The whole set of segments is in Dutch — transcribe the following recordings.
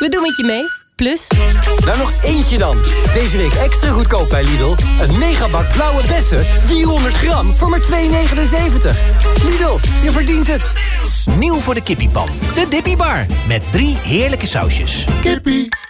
We doen het je mee. Plus... Nou, nog eentje dan. Deze week extra goedkoop bij Lidl. Een megabak blauwe bessen, 400 gram, voor maar 2,79. Lidl, je verdient het. Nieuw voor de kippiepan. De Dippy Bar. Met drie heerlijke sausjes. Kippie.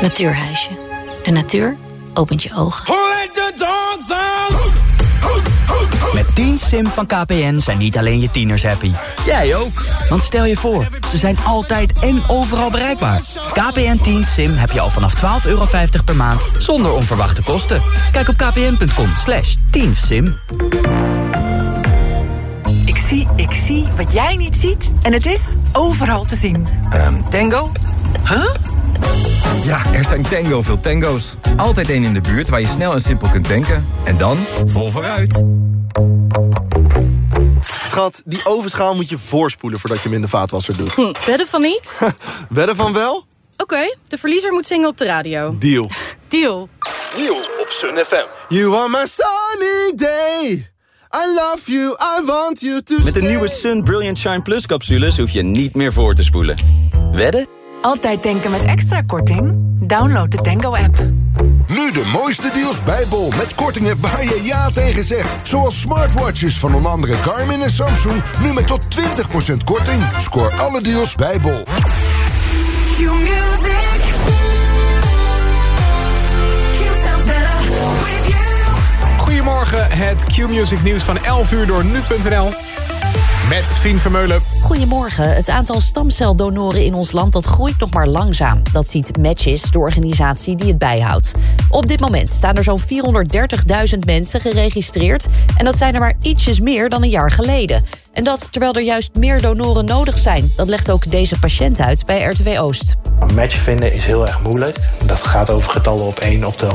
Natuurhuisje. De natuur opent je ogen. Met 10 Sim van KPN zijn niet alleen je tieners happy. Jij ook. Want stel je voor, ze zijn altijd en overal bereikbaar. KPN 10 Sim heb je al vanaf 12,50 euro per maand zonder onverwachte kosten. Kijk op kpn.com slash 10 Sim. Ik zie, ik zie wat jij niet ziet. En het is overal te zien. Um, tango? Huh? Ja, er zijn tango veel tango's. Altijd één in de buurt waar je snel en simpel kunt tanken. En dan vol vooruit. Schat, die ovenschaal moet je voorspoelen voordat je hem in de vaatwasser doet. Hm, wedden van niet? wedden van wel? Oké, de verliezer moet zingen op de radio. Deal. Deal. Deal op Sun FM. You are my sunny day. I love you, I want you to Met de nieuwe Sun Brilliant Shine Plus capsules hoef je niet meer voor te spoelen. Wedden? Altijd denken met extra korting? Download de Tango-app. Nu de mooiste deals bij Bol. Met kortingen waar je ja tegen zegt. Zoals smartwatches van onder andere Garmin en Samsung. Nu met tot 20% korting. Scoor alle deals bij Bol. Goedemorgen, het Q-Music nieuws van 11 uur door nu.nl. Met Fien Vermeulen. Goedemorgen. Het aantal stamceldonoren in ons land dat groeit nog maar langzaam. Dat ziet Matches, de organisatie die het bijhoudt. Op dit moment staan er zo'n 430.000 mensen geregistreerd... en dat zijn er maar ietsjes meer dan een jaar geleden. En dat terwijl er juist meer donoren nodig zijn. Dat legt ook deze patiënt uit bij RTW Oost. Een match vinden is heel erg moeilijk. Dat gaat over getallen op 1 op de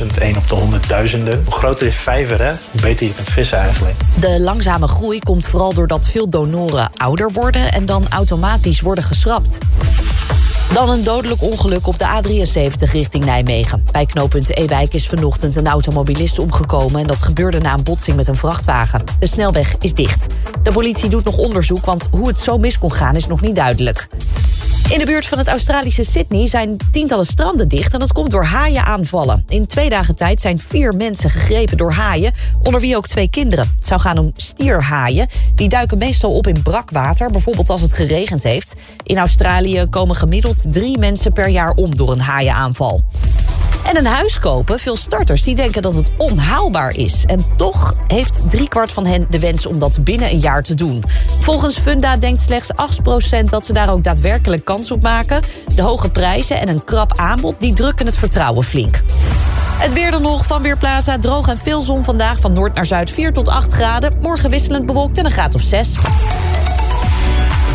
100.000, 1 op de honderdduizenden. Hoe groter je vijver, hè, hoe beter je kunt vissen eigenlijk. De langzame groei komt vooral doordat veel donoren ouder worden... en dan automatisch worden geschrapt. Dan een dodelijk ongeluk op de A73 richting Nijmegen. Bij knooppunt Ewijk is vanochtend een automobilist omgekomen... en dat gebeurde na een botsing met een vrachtwagen. De snelweg is dicht. De politie doet nog onderzoek, want hoe het zo mis kon gaan is nog niet duidelijk. In de buurt van het Australische Sydney zijn tientallen stranden dicht... en dat komt door haaienaanvallen. In twee dagen tijd zijn vier mensen gegrepen door haaien... onder wie ook twee kinderen. Het zou gaan om stierhaaien. Die duiken meestal op in brakwater, bijvoorbeeld als het geregend heeft. In Australië komen gemiddeld drie mensen per jaar om door een haaienaanval. En een huis kopen, veel starters die denken dat het onhaalbaar is. En toch heeft driekwart van hen de wens om dat binnen een jaar te doen. Volgens Funda denkt slechts 8% dat ze daar ook daadwerkelijk kans op maken. De hoge prijzen en een krap aanbod die drukken het vertrouwen flink. Het weer dan nog van Weerplaza. Droog en veel zon vandaag van noord naar zuid 4 tot 8 graden. Morgen wisselend bewolkt en een graad of 6.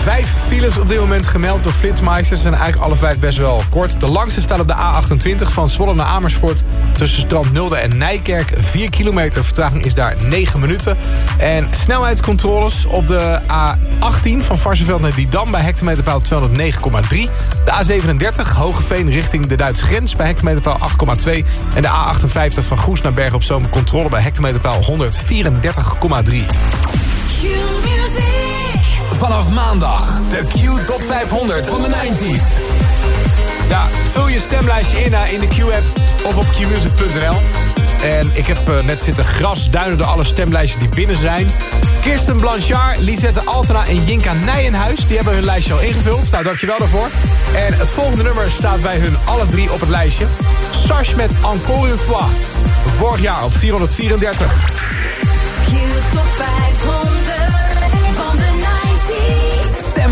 Vijf files op dit moment gemeld door flitsmeisters. zijn eigenlijk alle vijf best wel kort. De langste staat op de A28 van Zwolle naar Amersfoort. Tussen Strand Nulde en Nijkerk. 4 kilometer vertraging is daar 9 minuten. En snelheidscontroles op de A18 van Varsenveld naar Didam... bij hectometerpaal 209,3. De A37 Hogeveen richting de Duitse grens bij hectometerpaal 8,2. En de A58 van Goes naar Bergen op Zoom controle bij hectometerpaal 134,3. Vanaf maandag de Q Top 500 van de 90s. Ja, vul je stemlijstje in in de Q-app of op qmusic.nl. En ik heb uh, net zitten grasduinen door alle stemlijstjes die binnen zijn. Kirsten Blanchard, Lisette Altena en Jinka Nijenhuis... die hebben hun lijstje al ingevuld. Nou, dankjewel daarvoor. En het volgende nummer staat bij hun alle drie op het lijstje. Sars met Encore une fois. Vorig jaar op 434. Q Top 500 van de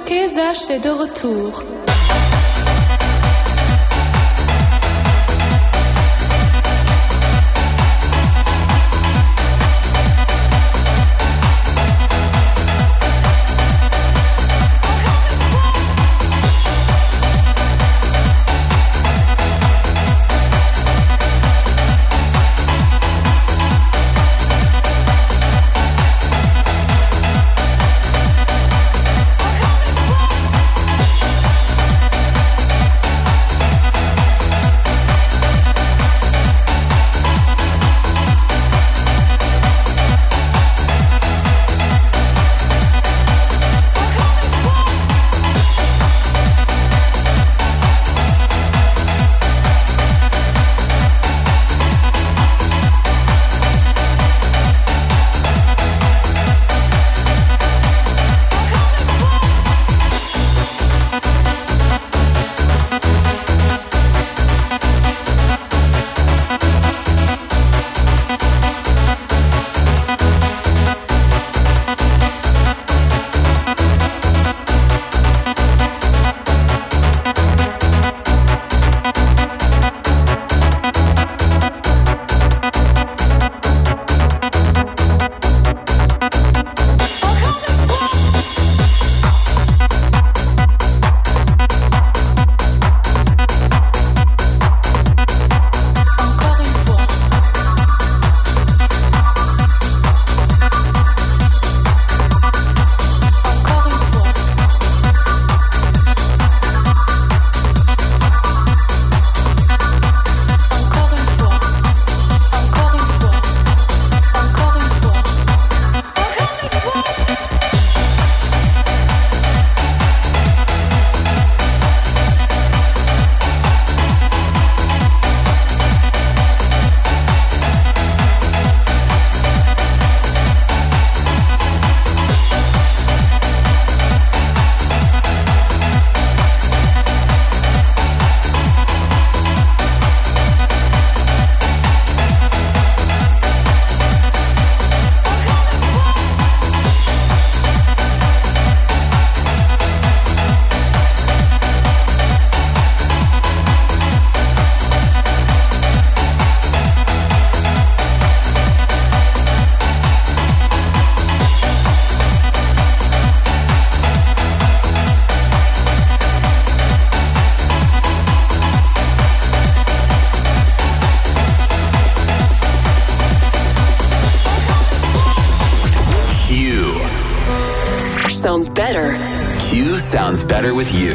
Jockey Zach est de retour. Better with you.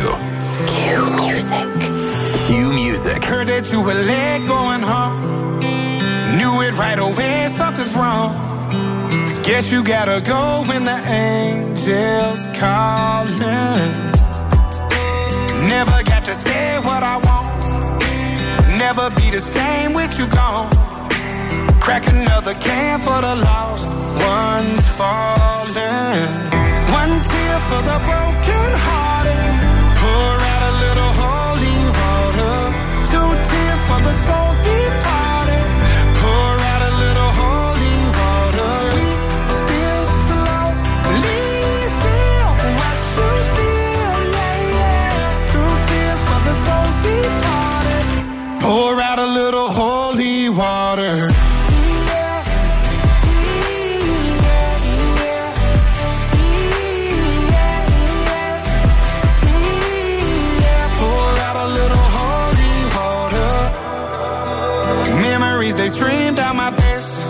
They stream down my face.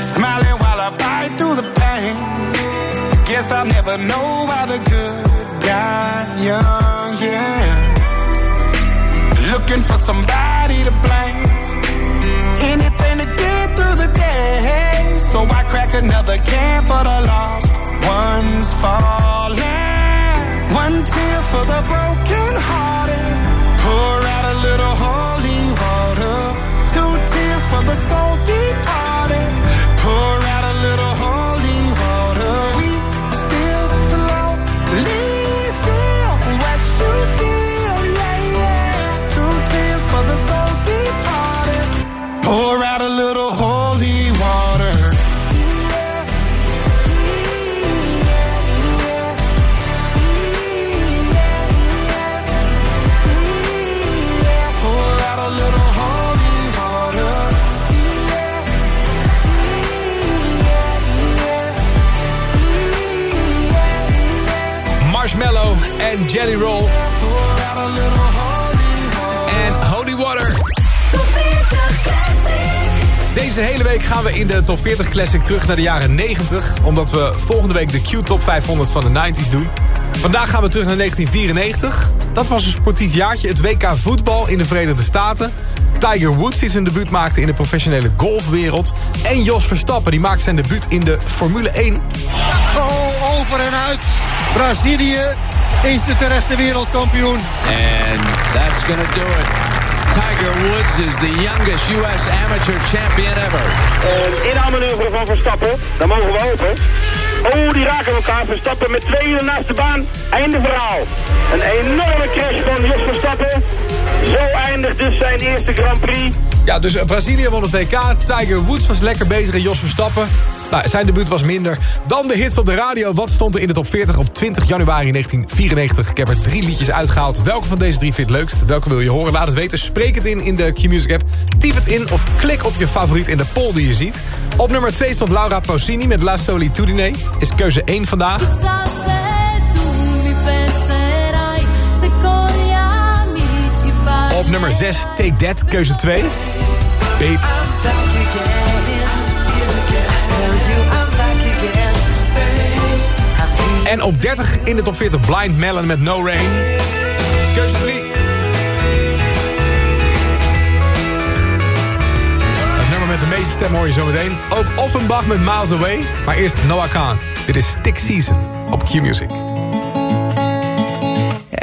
Smiling while I bite through the pain. Guess I'll never know why the good die young, yeah. Looking for somebody to blame. Anything to get through the day. So I crack another can for the lost ones falling. One tear for the broken hearted. Pour out a little. Two so deep hearted. Pour out a little home. En Jelly Roll. En Holy Water. Deze hele week gaan we in de Top 40 Classic terug naar de jaren 90. Omdat we volgende week de Q-Top 500 van de 90s doen. Vandaag gaan we terug naar 1994. Dat was een sportief jaartje, het WK voetbal in de Verenigde Staten. Tiger Woods die zijn debuut maakte in de professionele golfwereld. En Jos Verstappen die maakte zijn debuut in de Formule 1. Oh, over en uit. Brazilië is de terechte wereldkampioen. And that's gonna do it. Tiger Woods is the youngest U.S. amateur champion ever. Een inhaalmanoeuvre van Verstappen. Dan mogen we hopen. Oh, die raken elkaar. Verstappen met tweeën naast de baan. Einde verhaal. Een enorme crash van Jos Verstappen. Zo eindigt dus zijn eerste Grand Prix. Ja, dus eh, Brazilië won het WK. Tiger Woods was lekker bezig en Jos Verstappen. Nou, zijn debuut was minder. Dan de hits op de radio. Wat stond er in de top 40 op 20 januari 1994? Ik heb er drie liedjes uitgehaald. Welke van deze drie vind je het leukst? Welke wil je horen? Laat het weten. Spreek het in in de Q-Music app. Typ het in of klik op je favoriet in de poll die je ziet. Op nummer 2 stond Laura Pausini met La Solitudine. Is keuze 1 vandaag. Op nummer 6 Take That, keuze 2. Babe. En op 30 in de top 40 Blind Melon met No Rain. Keuze 3. Het nummer met de meeste stemmen hoor je zo meteen. Ook Offenbach met Miles Away. Maar eerst Noah Khan. Dit is Stick Season op Q-Music.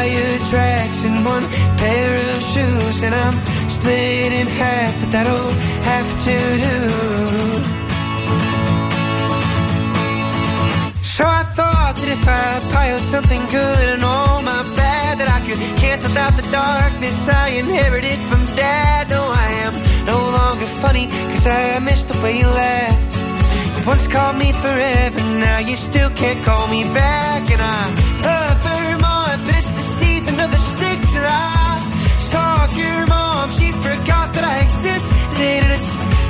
tire tracks and one pair of shoes, and I'm split in half, but that'll have to do. So I thought that if I piled something good and all my bad, that I could cancel out the darkness I inherited from dad. No, I am no longer funny, cause I miss the way you laugh. You once called me forever, now you still can't call me back. And I love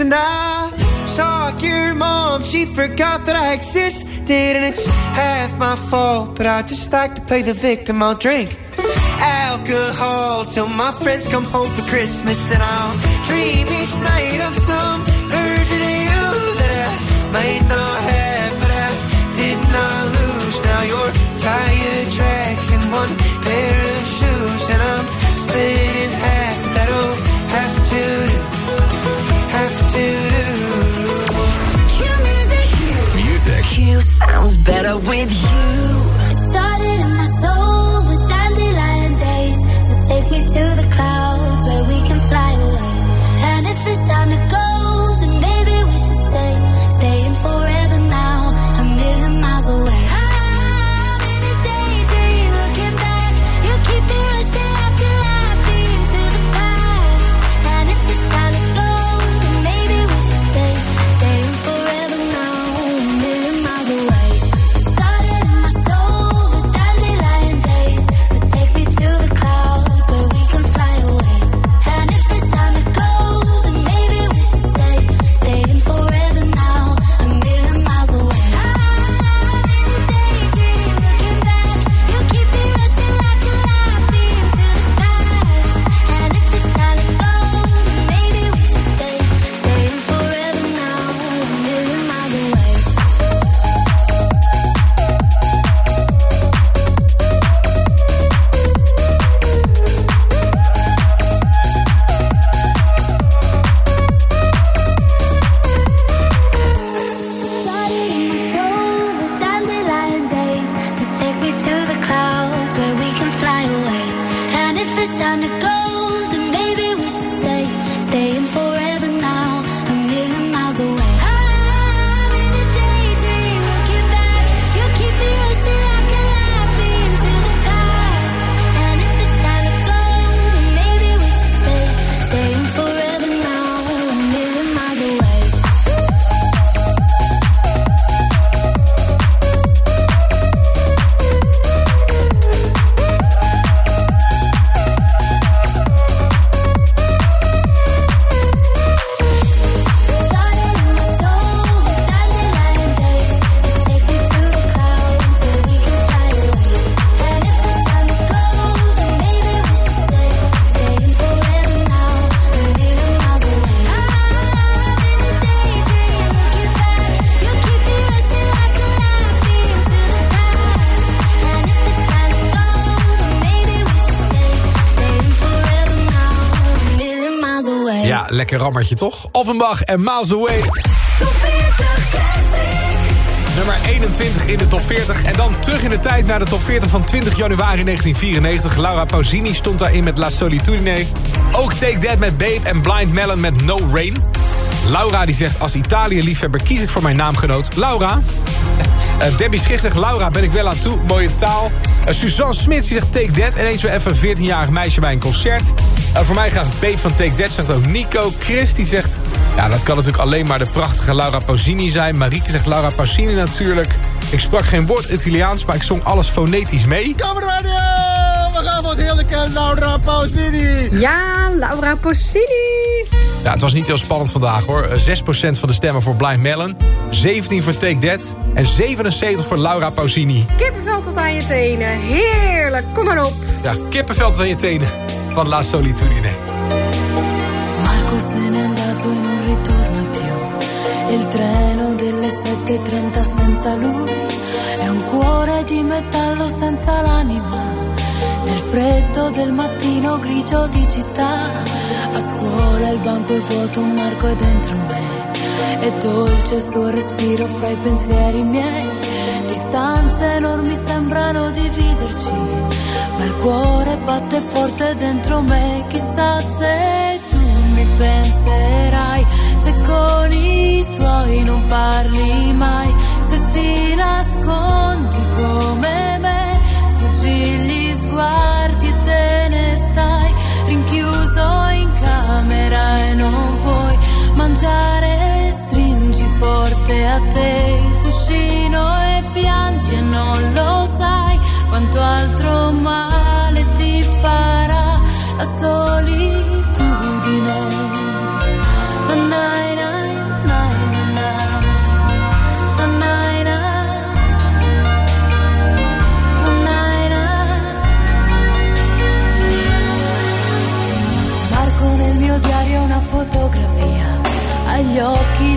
And I saw your mom. She forgot that I existed, and it's half my fault. But I just like to play the victim. I'll drink alcohol till my friends come home for Christmas, and I'll dream each night of some lekker rammertje toch? Offenbach en Miles Away. Nummer 21 in de top 40. En dan terug in de tijd naar de top 40 van 20 januari 1994. Laura Pausini stond daarin met La Solitudine. Ook Take That met Babe en Blind Melon met No Rain. Laura die zegt, als Italië-liefhebber kies ik voor mijn naamgenoot Laura. Uh, Debbie Schicht zegt, Laura ben ik wel aan toe, mooie taal. Uh, Suzanne Smit die zegt Take That. En eens weer even een 14-jarig meisje bij een concert. Uh, voor mij gaat Babe van Take That, zegt ook Nico. Chris die zegt, ja dat kan natuurlijk alleen maar de prachtige Laura Pausini zijn. Marieke zegt Laura Pausini natuurlijk. Ik sprak geen woord Italiaans, maar ik zong alles fonetisch mee. Kameraden, we gaan voor het heerlijke Laura Pausini. Ja, Laura Pausini. Ja, het was niet heel spannend vandaag hoor. 6% van de stemmen voor Blind Melon. 17 voor Take That. En 77 voor Laura Pausini. Kippenvel tot aan je tenen. Heerlijk, kom maar op. Ja, kippenvel tot aan je tenen. Van La Solitudine. Marco se n'è andato e non ritorna più. Il treno delle 7.30 senza lui. È un cuore di metallo senza l'anima. Nel freddo del mattino grigio di città. A scuola il banco è vuoto, un marco è dentro me. È dolce il suo respiro fra i pensieri miei. Distanze enormi sembrano dividerci. Ma il cuore batte forte dentro me. Chissà se tu mi penserai. Se con i tuoi non parli mai. Se ti nascondi come me. Sfuggi gli sguardi e te ne stai rinchiuso in camera e non vuoi mangiare, forte a te il cuscino e piangi e non lo sai quanto altro male ti farà la solitudine. Marco nel mio diario una fotografia. Agli occhi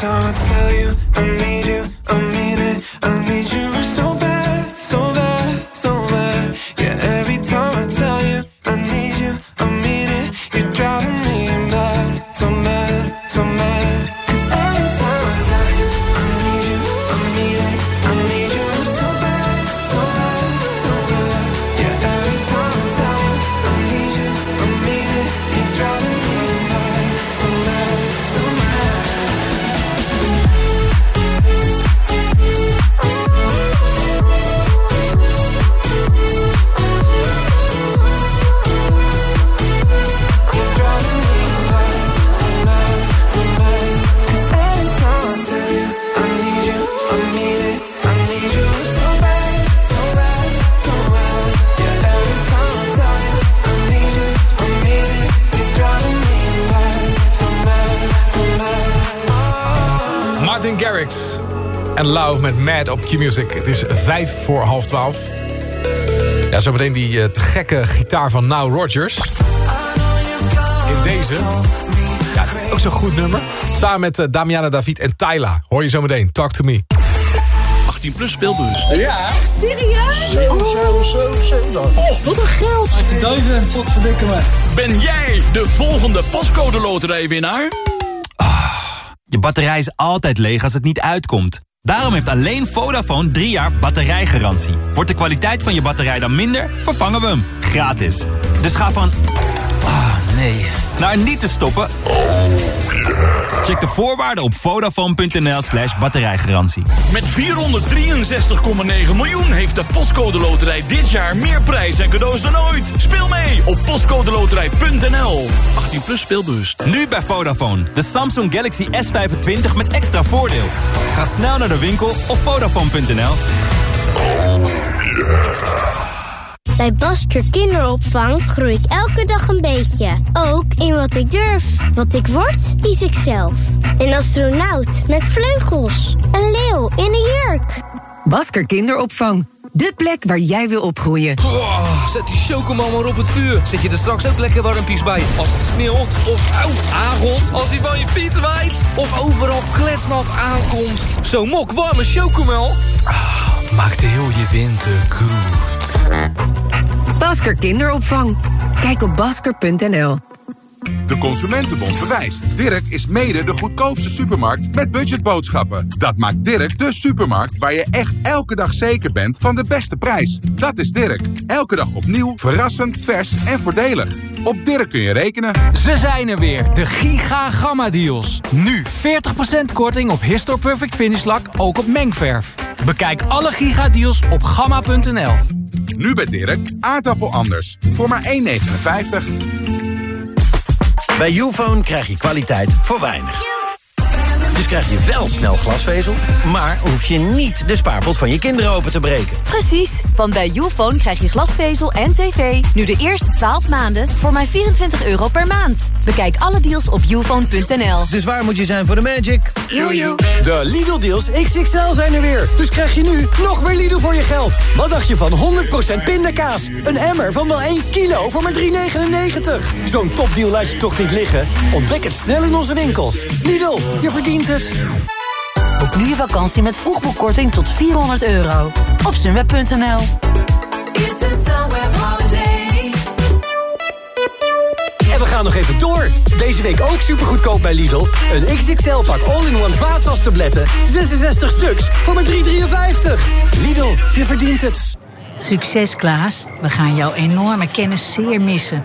time I tell you I need you, I Op Q-Music. Het is vijf voor half twaalf. Ja, zometeen die eh, te gekke gitaar van Now Rogers. In deze. Ja, dat is ook zo'n goed nummer. Samen met eh, Damiana David en Tyla. Hoor je zometeen. Talk to me. 18 plus speelbus. Ja. Echt serieus? Zo, zo, zo, zo Oh, wat een geld. 18.000. Wat verdikken me. Ben jij de volgende pascode loterijwinnaar? Je batterij is altijd leeg als het niet uitkomt. Daarom heeft alleen Vodafone drie jaar batterijgarantie. Wordt de kwaliteit van je batterij dan minder, vervangen we hem. Gratis. Dus ga van... Ah, nee. Naar niet te stoppen. Check de voorwaarden op vodafone.nl slash batterijgarantie. Met 463,9 miljoen heeft de Postcode Loterij dit jaar meer prijs en cadeaus dan ooit. Speel mee op postcodeloterij.nl. 18 plus speelbewust. Nu bij Vodafone. De Samsung Galaxy S25 met extra voordeel. Ga snel naar de winkel op vodafone.nl. Bij Basker Kinderopvang groei ik elke dag een beetje. Ook in wat ik durf. Wat ik word, kies ik zelf. Een astronaut met vleugels. Een leeuw in een jurk. Basker Kinderopvang. De plek waar jij wil opgroeien. Oh, zet die chocomel maar op het vuur. Zet je er straks ook lekker warmpies bij. Als het sneeuwt of auw, aangot. Als hij van je fiets waait. Of overal kletsnat aankomt. Zo'n mok warme chocomel. Ah, maakt heel je winter goed. Basker Kinderopvang. Kijk op basker.nl. De Consumentenbond bewijst. Dirk is mede de goedkoopste supermarkt met budgetboodschappen. Dat maakt Dirk de supermarkt waar je echt elke dag zeker bent van de beste prijs. Dat is Dirk. Elke dag opnieuw, verrassend, vers en voordelig. Op Dirk kun je rekenen. Ze zijn er weer, de Giga Gamma Deals. Nu 40% korting op Histor Perfect Finish Lak, ook op mengverf. Bekijk alle Giga Deals op gamma.nl. Nu bij Dirk, aardappel anders. Voor maar 1,59. Bij Ufone krijg je kwaliteit voor weinig. Dus krijg je wel snel glasvezel, maar hoef je niet de spaarpot van je kinderen open te breken. Precies, want bij Ufone krijg je glasvezel en tv nu de eerste 12 maanden voor maar 24 euro per maand. Bekijk alle deals op ufone.nl. Dus waar moet je zijn voor de magic? Jojo. De Lidl-deals XXL zijn er weer. Dus krijg je nu nog meer Lidl voor je geld. Wat dacht je van 100% pindakaas? Een emmer van wel 1 kilo voor maar 3,99. Zo'n topdeal laat je toch niet liggen? Ontdek het snel in onze winkels. Lidl, je verdient het. Boek nu je vakantie met vroegboekkorting tot 400 euro. Op sunweb.nl En we gaan nog even door. Deze week ook supergoedkoop bij Lidl. Een XXL-pak all-in-one vaatwastabletten. 66 stuks voor maar 3,53. Lidl, je verdient het. Succes Klaas, we gaan jouw enorme kennis zeer missen.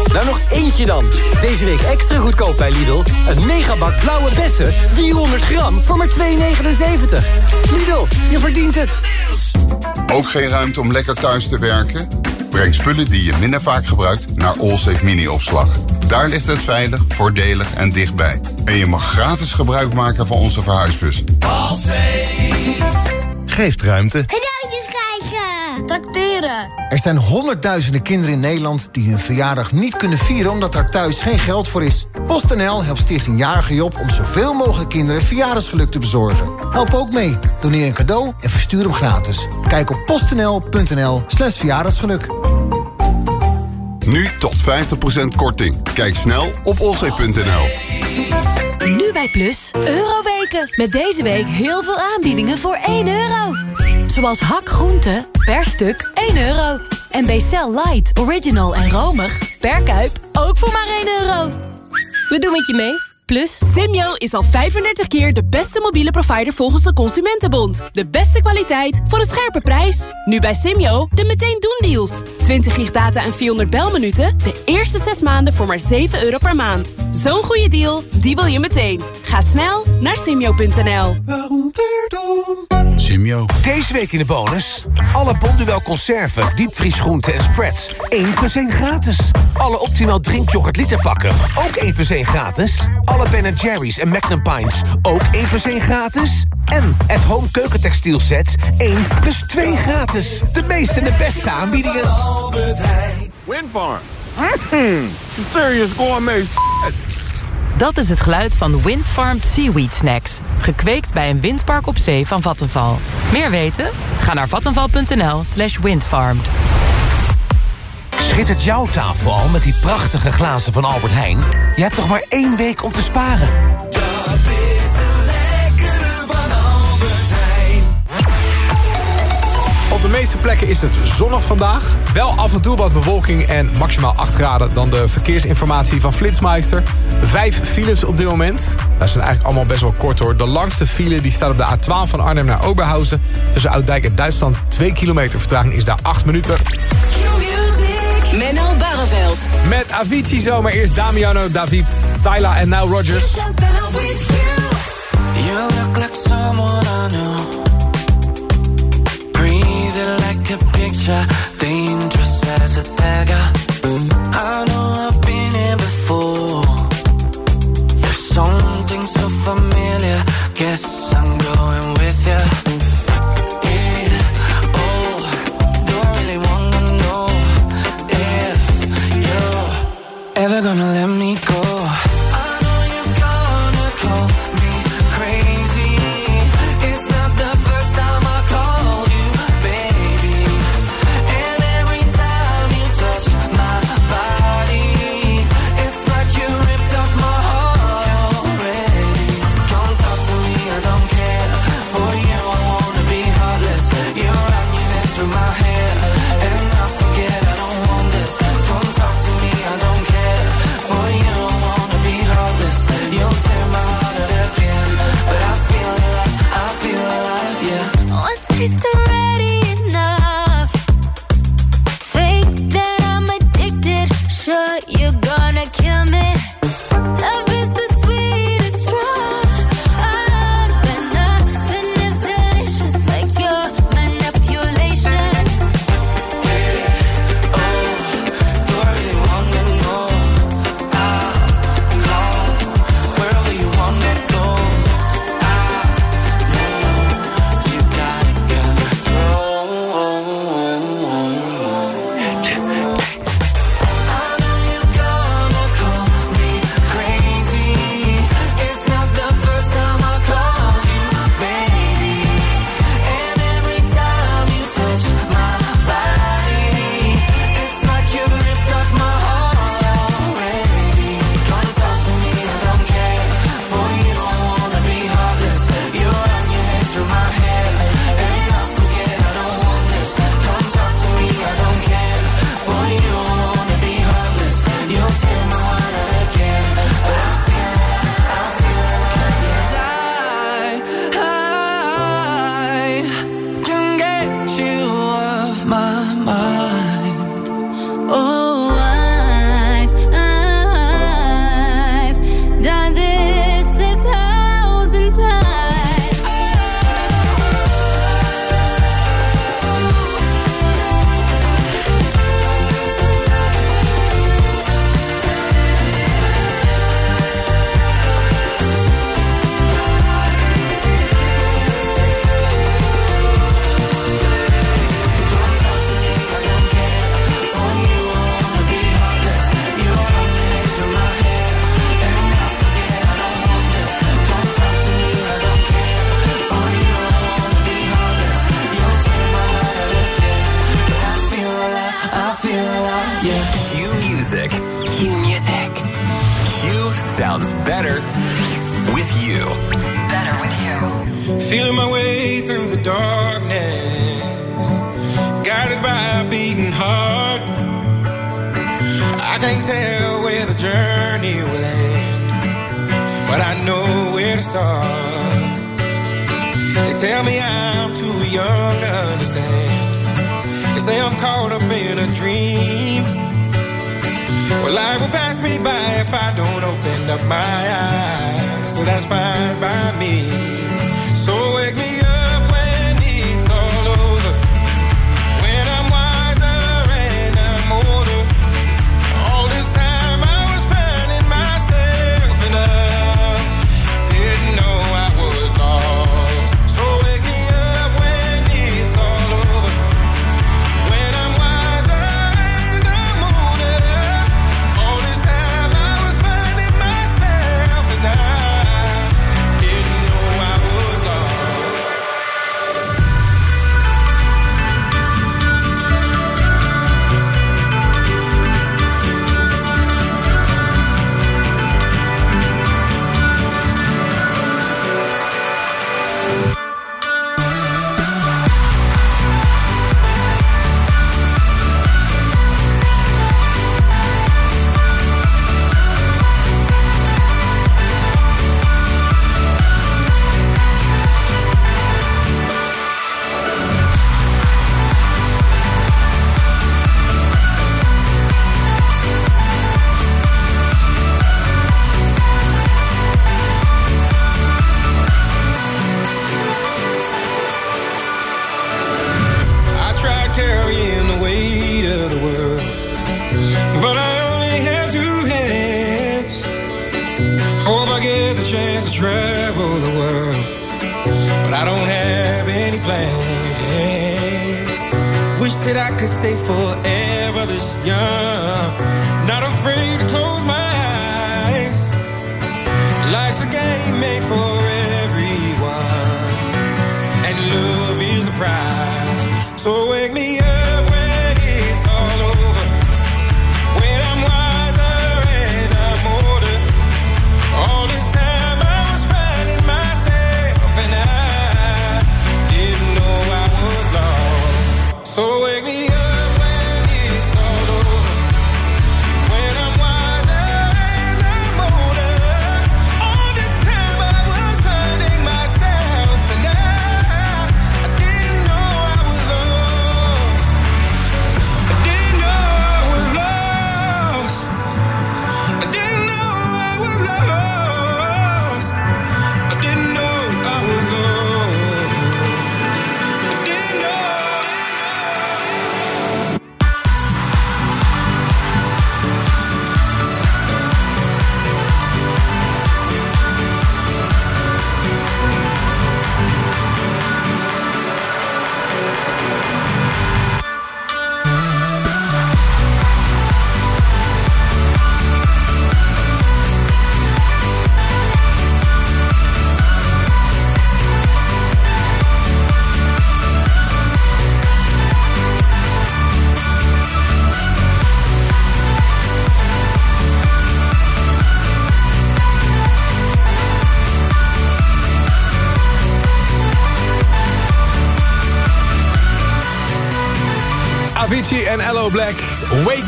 Nou nog eentje dan. Deze week extra goedkoop bij Lidl. Een megabak blauwe bessen, 400 gram voor maar 2,79. Lidl, je verdient het. Ook geen ruimte om lekker thuis te werken? Breng spullen die je minder vaak gebruikt naar Allsafe Mini-opslag. Daar ligt het veilig, voordelig en dichtbij. En je mag gratis gebruik maken van onze verhuisbus. Geeft ruimte. Cadeautjes. Er zijn honderdduizenden kinderen in Nederland die hun verjaardag niet kunnen vieren omdat daar thuis geen geld voor is. PostNL helpt Stichting Jarige Job om zoveel mogelijk kinderen verjaardagsgeluk te bezorgen. Help ook mee. Doneer een cadeau en verstuur hem gratis. Kijk op postnl.nl slash verjaardagsgeluk. Nu tot 50% korting. Kijk snel op olzee.nl. Nu bij Plus, Euroweken. Met deze week heel veel aanbiedingen voor 1 euro. Zoals hak groente, per stuk 1 euro. En Bcel Light, Original en Romig, per kuip, ook voor maar 1 euro. We doen het je mee. Plus, Simyo is al 35 keer de beste mobiele provider volgens de Consumentenbond. De beste kwaliteit voor een scherpe prijs. Nu bij Simyo de meteen doen deals. 20 gig data en 400 belminuten. De eerste 6 maanden voor maar 7 euro per maand. Zo'n goede deal, die wil je meteen. Ga snel naar simyo.nl. Simio. Deze week in de bonus. Alle Bonduel conserven, diepvriesgroenten en spreads. 1 plus 1 gratis. Alle Optimaal drinkyoghurt literpakken. Ook 1 plus 1 gratis. Alle Ben Jerry's en Magnum Pints. Ook 1 plus 1 gratis. En at home keukentextiel sets 1 plus 2 gratis. De meeste en de beste aanbiedingen. Windfarm. Mm, serious gourmet Dat is het geluid van Windfarmed Seaweed Snacks. Gekweekt bij een windpark op zee van Vattenval. Meer weten? Ga naar vattenval.nl slash windfarmed. Schittert jouw tafel al met die prachtige glazen van Albert Heijn? Je hebt nog maar één week om te sparen. Meeste plekken is het zonnig vandaag. Wel af en toe wat bewolking en maximaal 8 graden. Dan de verkeersinformatie van Flitsmeister. Vijf files op dit moment. Dat zijn eigenlijk allemaal best wel kort hoor. De langste file die staat op de A12 van Arnhem naar Oberhausen. Tussen Ouddijk en Duitsland. 2 kilometer vertraging is daar 8 minuten. Menno Barreveld. Met Avicii zomer eerst Damiano, David, Tyla en Now Rogers. You look like someone I know. A picture, dangerous as a dagger. I know I've been here before. There's something so familiar. Guess I'm going with you.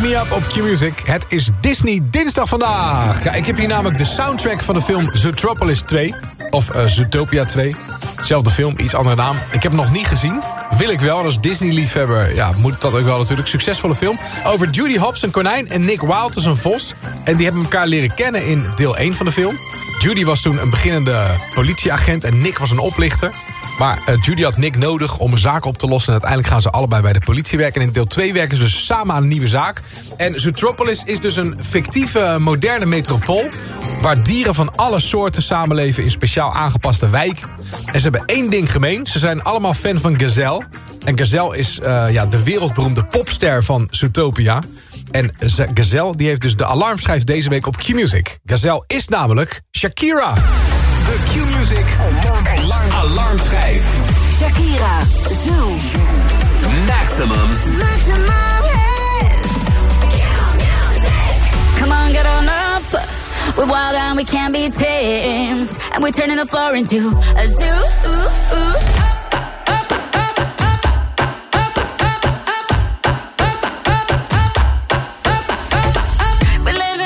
Me Up op Q-Music. Het is Disney dinsdag vandaag. Ja, ik heb hier namelijk de soundtrack van de film Zootropolis 2. Of eh, Zootopia 2. Zelfde film, iets andere naam. Ik heb hem nog niet gezien. Wil ik wel, als Disney-liefhebber ja, moet dat ook wel natuurlijk. Succesvolle film. Over Judy Hopps, een konijn, en Nick Wilde een vos. En die hebben elkaar leren kennen in deel 1 van de film. Judy was toen een beginnende politieagent en Nick was een oplichter. Maar eh, Judy had Nick nodig om een zaak op te lossen. En uiteindelijk gaan ze allebei bij de politie werken. En in deel 2 werken ze dus samen aan een nieuwe zaak. En Zootropolis is dus een fictieve, moderne metropool... waar dieren van alle soorten samenleven in speciaal aangepaste wijken. En ze hebben één ding gemeen. Ze zijn allemaal fan van Gazelle. En Gazelle is eh, ja, de wereldberoemde popster van Zootopia. En Gazelle die heeft dus de alarmschijf deze week op Q-Music. Gazelle is namelijk Shakira. De Q-Music alarmschijf. Shakira, Zoo. Maximum. Maximum hits. Come on, get on up. We're wild and we can't be tamed. And we're turning the floor into a zoo. Ooh, ooh. We live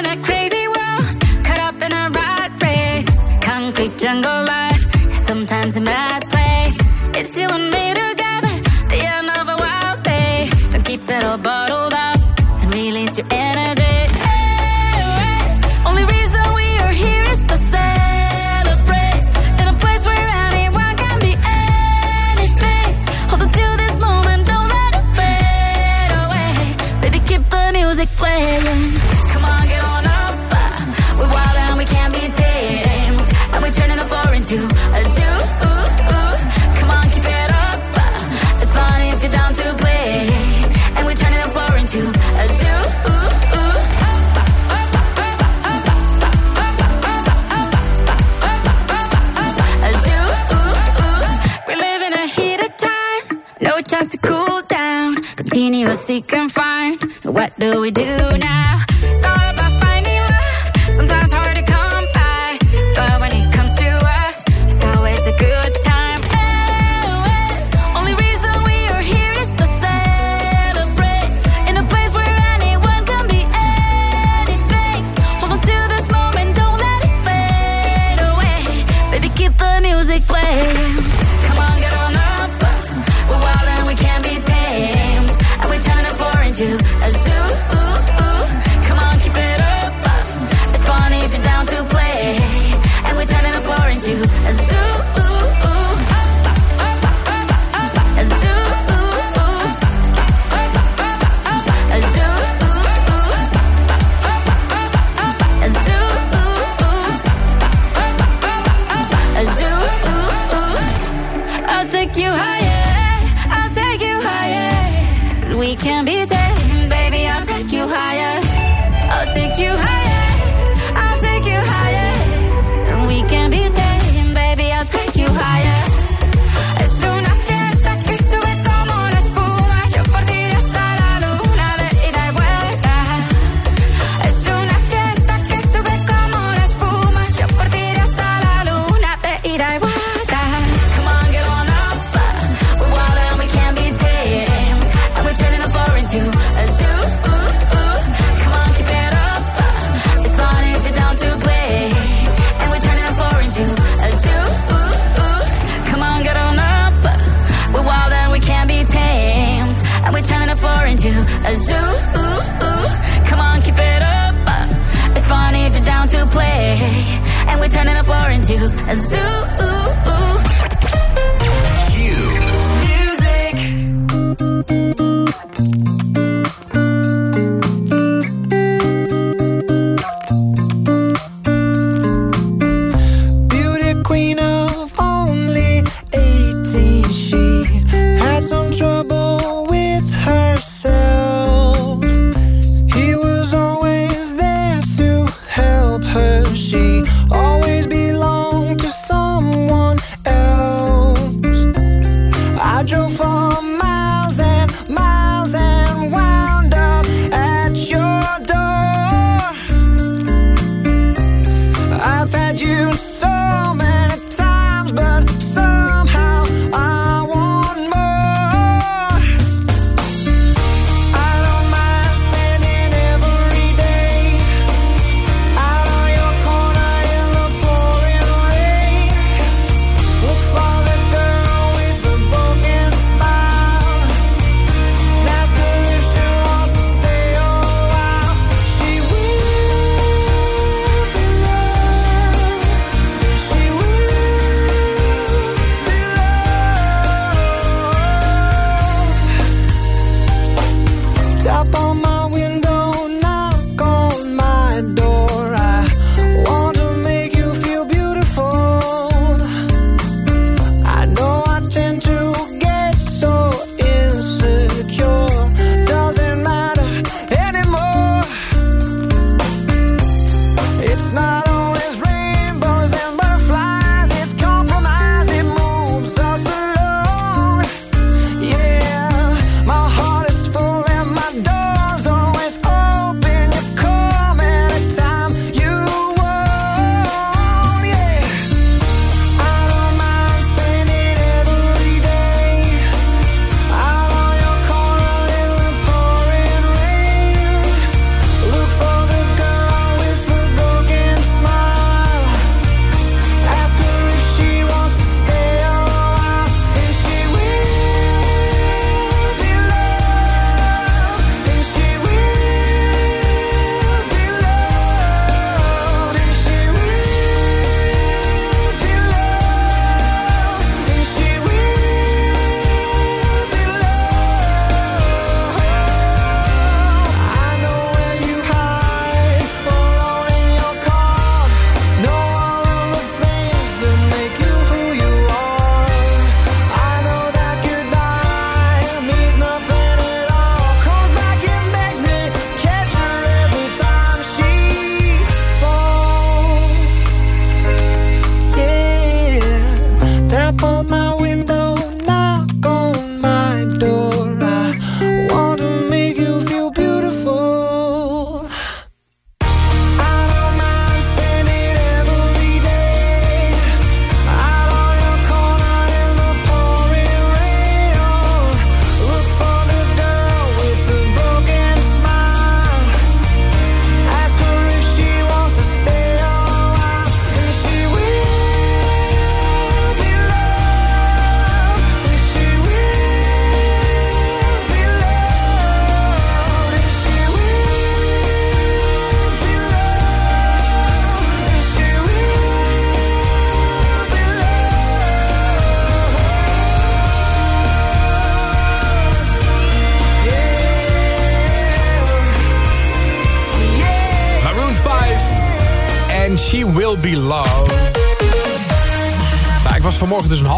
in mad place. It's you and me together, the end of a wild day. Don't keep it all bottled up and release your energy. Seek and find. What do we do now?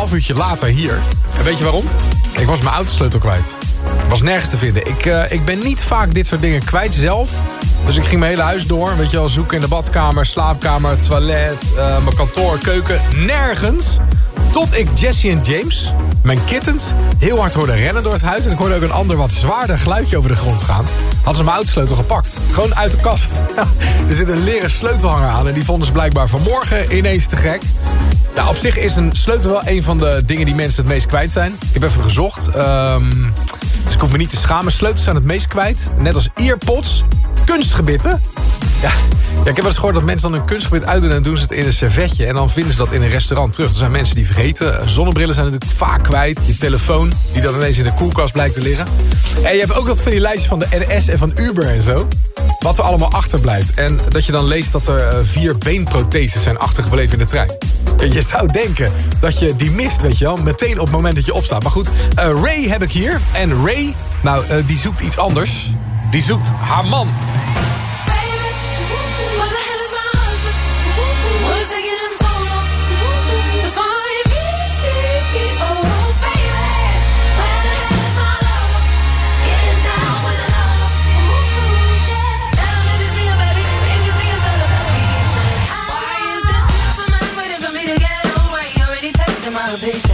Half uurtje later hier. En weet je waarom? Ik was mijn autosleutel kwijt. Was nergens te vinden. Ik, eh, ik ben niet vaak dit soort dingen kwijt zelf. Dus ik ging mijn hele huis door. Weet je wel, zoeken in de badkamer, slaapkamer, toilet, eh, mijn kantoor, keuken. Nergens. Tot ik Jesse en James, mijn kittens, heel hard hoorde rennen door het huis. En ik hoorde ook een ander wat zwaarder geluidje over de grond gaan. Hadden ze mijn autosleutel gepakt. Gewoon uit de kast. er zit een leren sleutelhanger aan. En die vonden ze blijkbaar vanmorgen ineens te gek. Nou, op zich is een sleutel wel een van de dingen die mensen het meest kwijt zijn. Ik heb even gezocht. Ehm, dus ik hoef me niet te schamen. Sleutels zijn het meest kwijt. Net als earpods, kunstgebitten. Ja, ik heb wel eens gehoord dat mensen dan een kunstgebit uitdoen... en doen ze het in een servetje. En dan vinden ze dat in een restaurant terug. Er zijn mensen die vergeten. Zonnebrillen zijn natuurlijk vaak kwijt. Je telefoon, die dan ineens in de koelkast blijkt te liggen. En je hebt ook dat van die lijstjes van de NS en van Uber en zo. Wat er allemaal achterblijft. En dat je dan leest dat er eh, vier beenprotheses zijn achtergebleven in de trein. Je zou denken dat je die mist, weet je wel. Meteen op het moment dat je opstaat. Maar goed, eh, Ray heb ik hier. En Ray, nou, eh, die zoekt iets anders. Die zoekt haar man. salvation.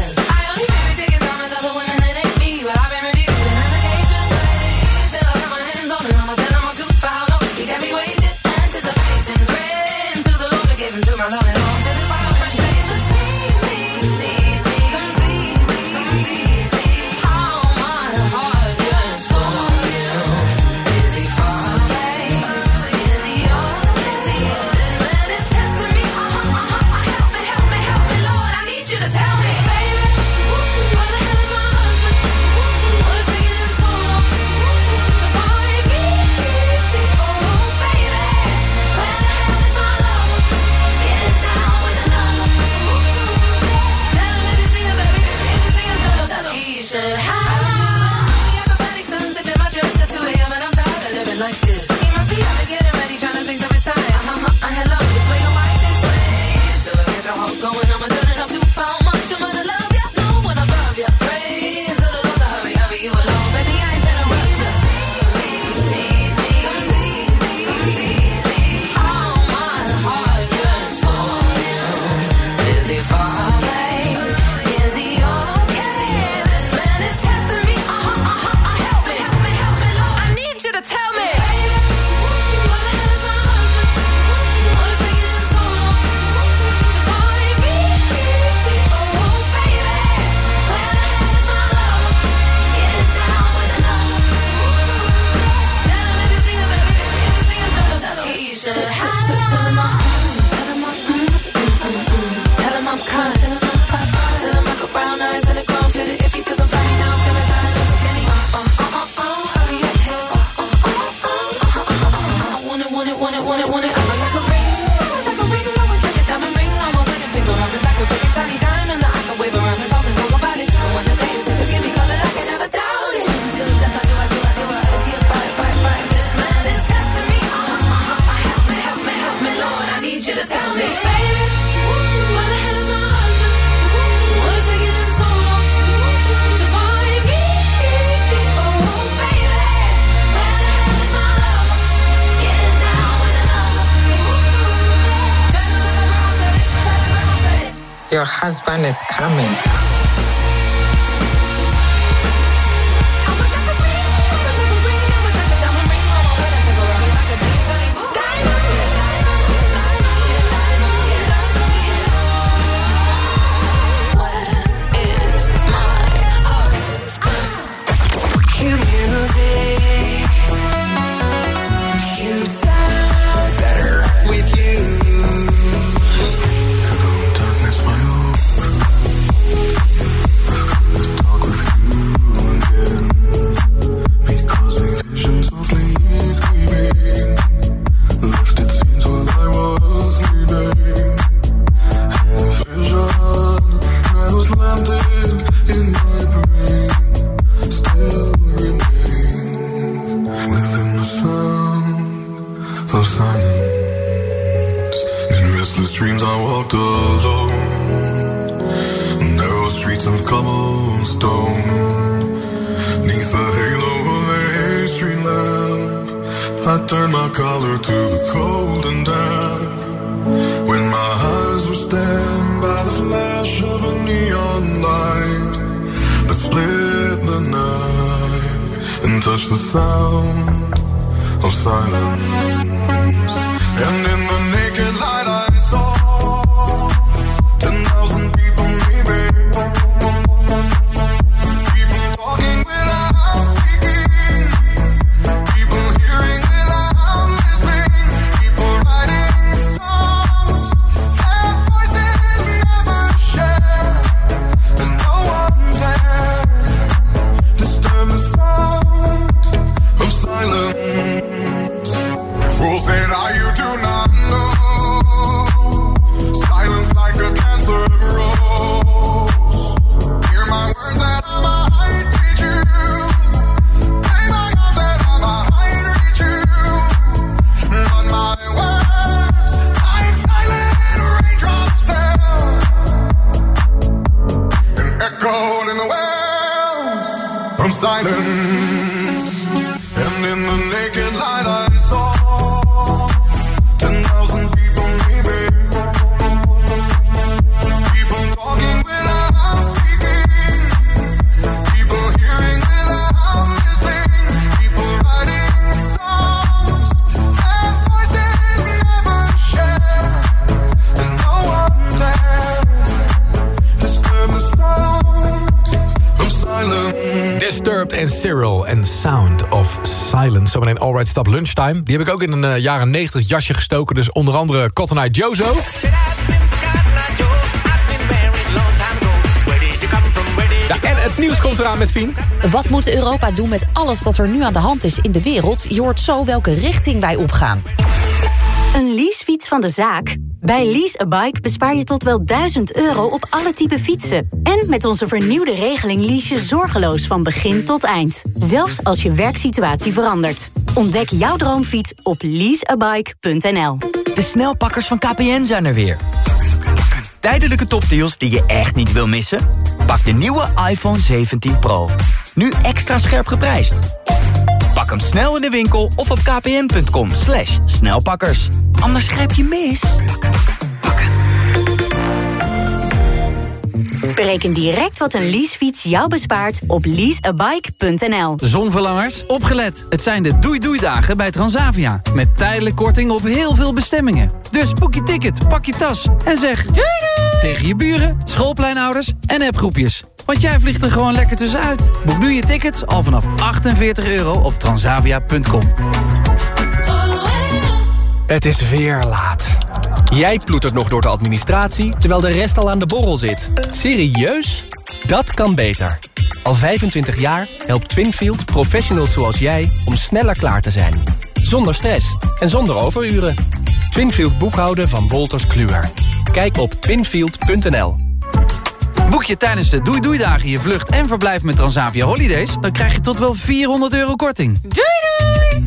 Husband is coming. Lunchtime. Die heb ik ook in een eh, jaren 90 jasje gestoken. Dus onder andere Cotton Eye Jozo. Ja, en het nieuws komt eraan met Fien. Wat moet Europa doen met alles dat er nu aan de hand is in de wereld? Je hoort zo welke richting wij opgaan. Een leasefiets van de zaak? Bij Lease a Bike bespaar je tot wel 1000 euro op alle type fietsen. En met onze vernieuwde regeling lease je zorgeloos van begin tot eind. Zelfs als je werksituatie verandert. Ontdek jouw droomfiets op leaseabike.nl. De snelpakkers van KPN zijn er weer. Tijdelijke topdeals die je echt niet wil missen? Pak de nieuwe iPhone 17 Pro. Nu extra scherp geprijsd. Pak hem snel in de winkel of op kpn.com snelpakkers. Anders grijp je mis. Bereken direct wat een leasefiets jou bespaart op leaseabike.nl. Zonverlangers, opgelet. Het zijn de doei-doei-dagen bij Transavia. Met tijdelijk korting op heel veel bestemmingen. Dus boek je ticket, pak je tas en zeg... Doei doei! Tegen je buren, schoolpleinouders en appgroepjes. Want jij vliegt er gewoon lekker tussenuit. Boek nu je tickets al vanaf 48 euro op transavia.com. Het is weer laat. Jij ploetert nog door de administratie, terwijl de rest al aan de borrel zit. Serieus? Dat kan beter. Al 25 jaar helpt Twinfield professionals zoals jij om sneller klaar te zijn. Zonder stress en zonder overuren. Twinfield boekhouden van Wolters Kluwer. Kijk op twinfield.nl. Boek je tijdens de doei-doei-dagen je vlucht en verblijf met Transavia Holidays... dan krijg je tot wel 400 euro korting. Doei doei!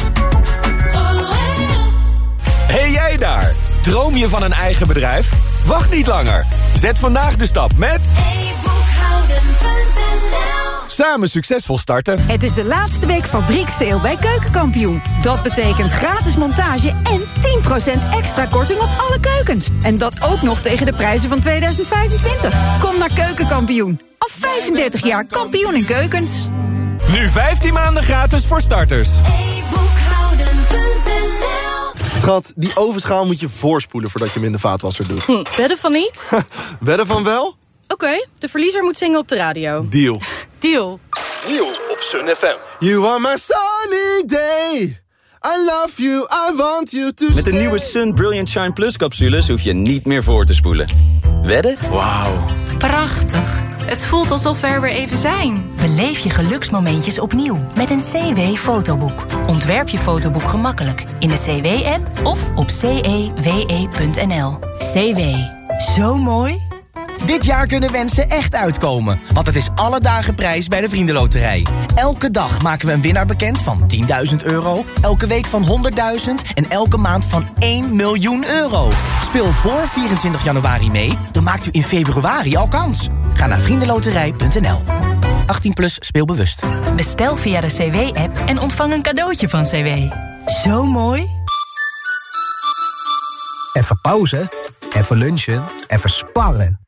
Hey jij daar! Droom je van een eigen bedrijf? Wacht niet langer. Zet vandaag de stap met... Samen succesvol starten. Het is de laatste week fabrieksteel bij Keukenkampioen. Dat betekent gratis montage en 10% extra korting op alle keukens. En dat ook nog tegen de prijzen van 2025. Kom naar Keukenkampioen. Al 35 jaar kampioen in keukens. Nu 15 maanden gratis voor starters. Schat, die ovenschaal moet je voorspoelen voordat je hem in de vaatwasser doet. Hm, wedden van niet? Wedden van wel? Oké, de verliezer moet zingen op de radio. Deal. Deal. Nieuw op Sun FM. You are my sunny day. I love you, I want you to Met de nieuwe Sun Brilliant Shine Plus capsules hoef je niet meer voor te spoelen. Wedden? Wauw. Prachtig. Het voelt alsof we er weer even zijn. Beleef je geluksmomentjes opnieuw met een CW-fotoboek. Ontwerp je fotoboek gemakkelijk in de CW-app of op cewe.nl. CW. Zo mooi. Dit jaar kunnen wensen echt uitkomen, want het is alle dagen prijs bij de Vriendenloterij. Elke dag maken we een winnaar bekend van 10.000 euro, elke week van 100.000 en elke maand van 1 miljoen euro. Speel voor 24 januari mee, dan maakt u in februari al kans. Ga naar vriendenloterij.nl. 18 plus speelbewust. Bestel via de CW-app en ontvang een cadeautje van CW. Zo mooi. Even pauze, even lunchen, even sparren.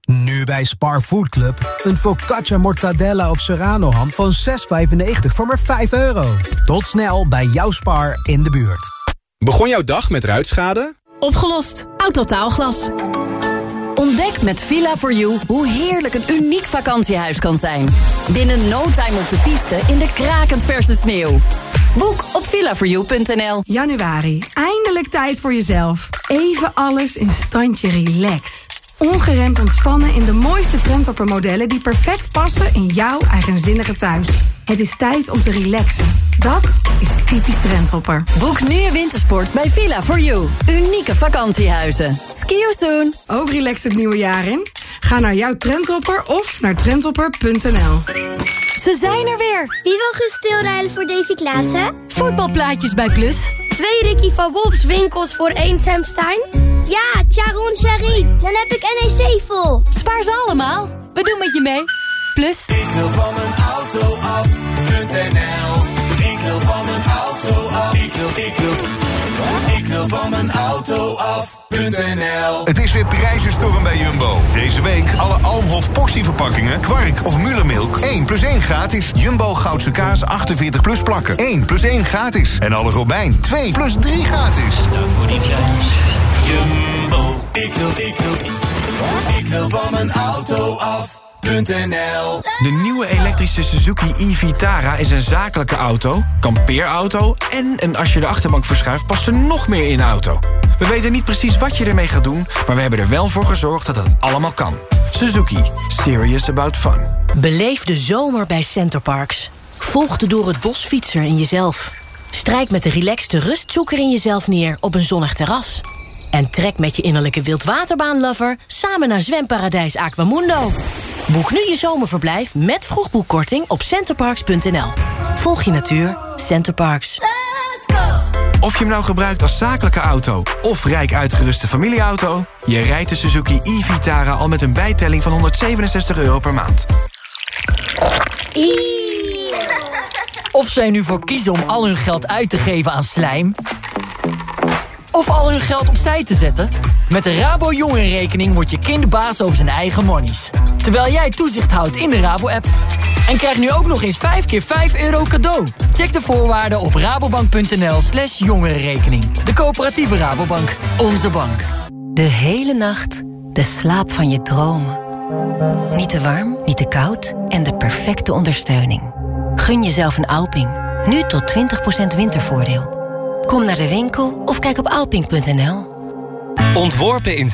Nu bij Spar Food Club. Een focaccia mortadella of serrano ham van 6,95 voor maar 5 euro. Tot snel bij jouw Spar in de buurt. Begon jouw dag met ruitschade? Opgelost. Autotaalglas. Ontdek met Villa4You hoe heerlijk een uniek vakantiehuis kan zijn. Binnen no time op de piste in de krakend verse sneeuw. Boek op villa4you.nl. Januari, eindelijk tijd voor jezelf. Even alles in standje relax. Ongeremd ontspannen in de mooiste trendtoppermodellen... die perfect passen in jouw eigenzinnige thuis. Het is tijd om te relaxen. Dat is typisch trendhopper. Boek nu je wintersport bij Villa4You. Unieke vakantiehuizen. Ski you soon. Ook relax het nieuwe jaar in? Ga naar jouw trendhopper of naar trendhopper.nl. Ze zijn er weer. Wie wil gaan stilrijden voor Davy Klaassen? Voetbalplaatjes bij Plus. Twee Ricky van Wolfs winkels voor één Sam Stein? Ja, Charon Sherry. Dan heb ik NEC vol. Spaar ze allemaal. We doen met je mee. Plus. Ik wil van mijn auto af.nl Ik wil van mijn auto af. Ik wil, ik wil. Ik wil van mijn auto af.nl Het is weer prijzenstorm bij Jumbo. Deze week alle Almhof portieverpakkingen, kwark of Muurmelk 1 plus 1 gratis. Jumbo Goudse kaas 48 plus plakken 1 plus 1 gratis. En alle Robijn 2 plus 3 gratis. Nou voor die prijs. Jumbo. Ik wil, ik wil. Ik wil van mijn auto af. De nieuwe elektrische Suzuki e-Vitara is een zakelijke auto, kampeerauto... en een als je de achterbank verschuift past er nog meer in de auto. We weten niet precies wat je ermee gaat doen... maar we hebben er wel voor gezorgd dat het allemaal kan. Suzuki. Serious about fun. Beleef de zomer bij Centerparks. Volg de door het bos fietser in jezelf. Strijk met de relaxte rustzoeker in jezelf neer op een zonnig terras. En trek met je innerlijke wildwaterbaanlover... samen naar zwemparadijs Aquamundo. Boek nu je zomerverblijf met vroegboekkorting op centerparks.nl. Volg je natuur, Centerparks. Of je hem nou gebruikt als zakelijke auto of rijk uitgeruste familieauto... je rijdt de Suzuki e-Vitara al met een bijtelling van 167 euro per maand. Of zij nu voor kiezen om al hun geld uit te geven aan slijm... of al hun geld opzij te zetten... met de Rabo Jongerenrekening wordt je kind baas over zijn eigen monies. Terwijl jij toezicht houdt in de Rabo-app. En krijg nu ook nog eens 5 keer 5 euro cadeau. Check de voorwaarden op rabobank.nl slash jongerenrekening. De coöperatieve Rabobank. Onze bank. De hele nacht de slaap van je dromen. Niet te warm, niet te koud en de perfecte ondersteuning. Gun jezelf een Alping. Nu tot 20% wintervoordeel. Kom naar de winkel of kijk op alping.nl. Ontworpen in